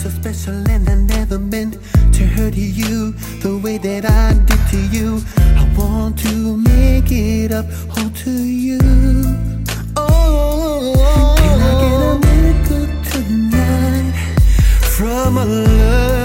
so special and I never meant to hurt you the way that I did to you. I want to make it up whole to you. Oh, oh, oh, can I get a miracle tonight from a love?